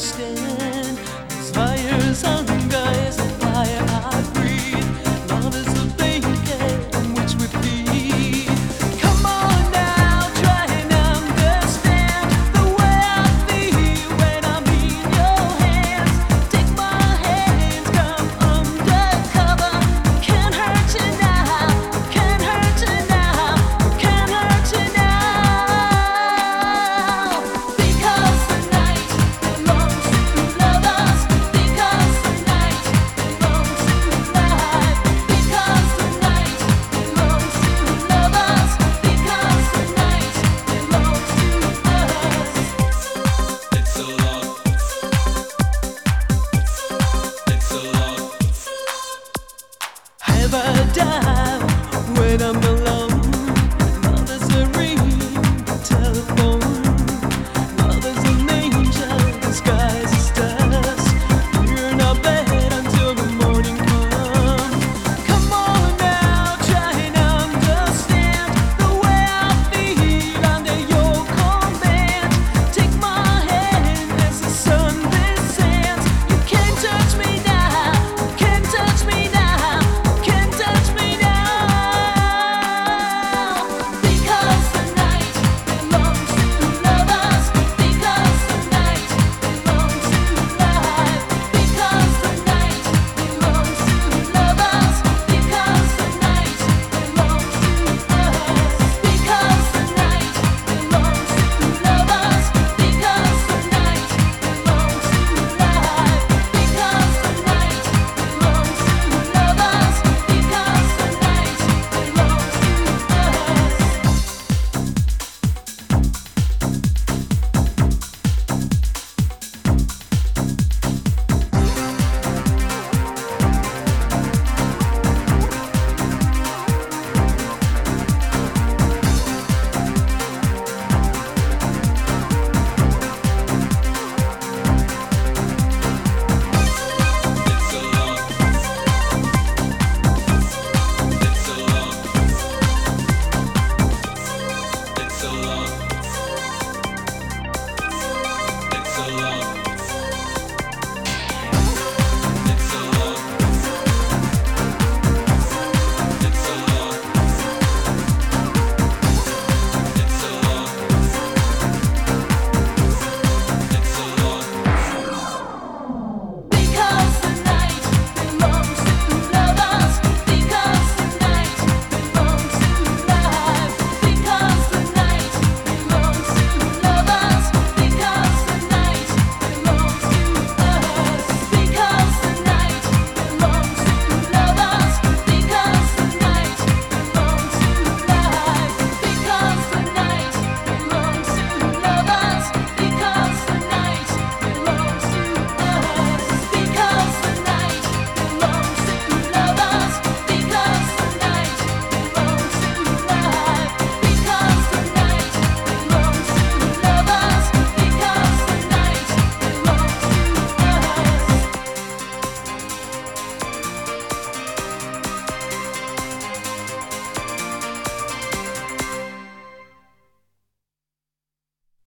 understand. never die when I'm alive. so long.